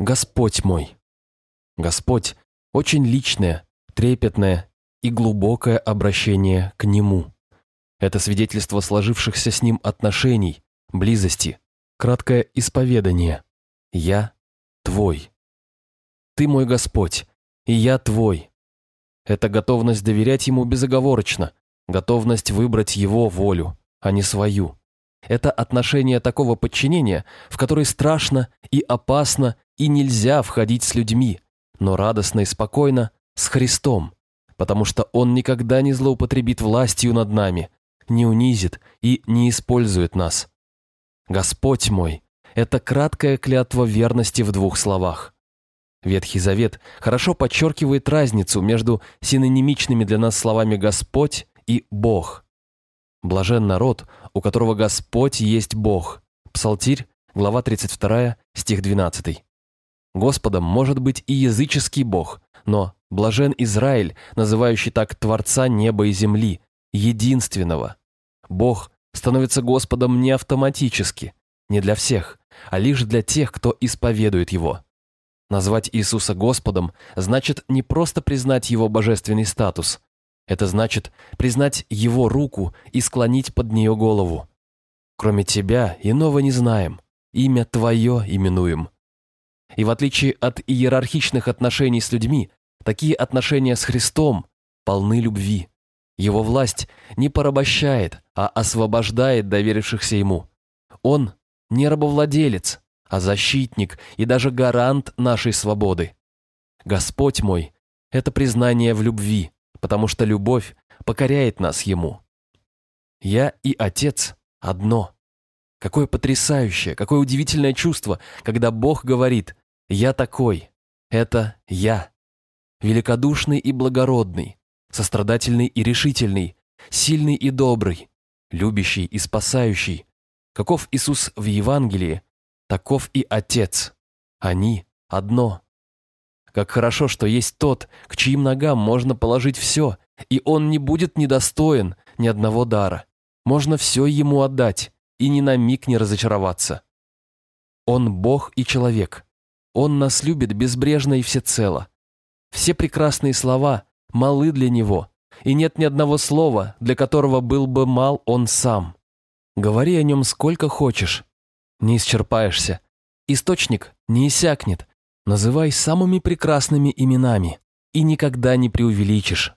Господь мой. Господь – очень личное, трепетное и глубокое обращение к Нему. Это свидетельство сложившихся с Ним отношений, близости, краткое исповедание. «Я Твой». «Ты мой Господь, и я Твой». Это готовность доверять Ему безоговорочно, готовность выбрать Его волю, а не свою. Это отношение такого подчинения, в которое страшно и опасно и нельзя входить с людьми, но радостно и спокойно с Христом, потому что Он никогда не злоупотребит властью над нами, не унизит и не использует нас. Господь мой – это краткая клятва верности в двух словах. Ветхий Завет хорошо подчеркивает разницу между синонимичными для нас словами «Господь» и «Бог». Блажен народ, у которого Господь есть Бог. Псалтирь, глава 32, стих 12. Господом может быть и языческий Бог, но блажен Израиль, называющий так Творца неба и земли, единственного. Бог становится Господом не автоматически, не для всех, а лишь для тех, кто исповедует Его. Назвать Иисуса Господом значит не просто признать Его божественный статус, это значит признать Его руку и склонить под нее голову. Кроме Тебя иного не знаем, имя Твое именуем. И в отличие от иерархичных отношений с людьми, такие отношения с Христом полны любви. Его власть не порабощает, а освобождает доверившихся Ему. Он не рабовладелец, а защитник и даже гарант нашей свободы. Господь мой – это признание в любви, потому что любовь покоряет нас Ему. Я и Отец одно. Какое потрясающее, какое удивительное чувство, когда Бог говорит «Я такой, это я». Великодушный и благородный, сострадательный и решительный, сильный и добрый, любящий и спасающий. Каков Иисус в Евангелии, таков и Отец. Они одно. Как хорошо, что есть тот, к чьим ногам можно положить все, и он не будет недостоин ни одного дара. Можно все ему отдать и ни на миг не разочароваться. Он Бог и человек. Он нас любит безбрежно и всецело. Все прекрасные слова малы для него, и нет ни одного слова, для которого был бы мал он сам. Говори о нем сколько хочешь. Не исчерпаешься. Источник не иссякнет, Называй самыми прекрасными именами и никогда не преувеличишь.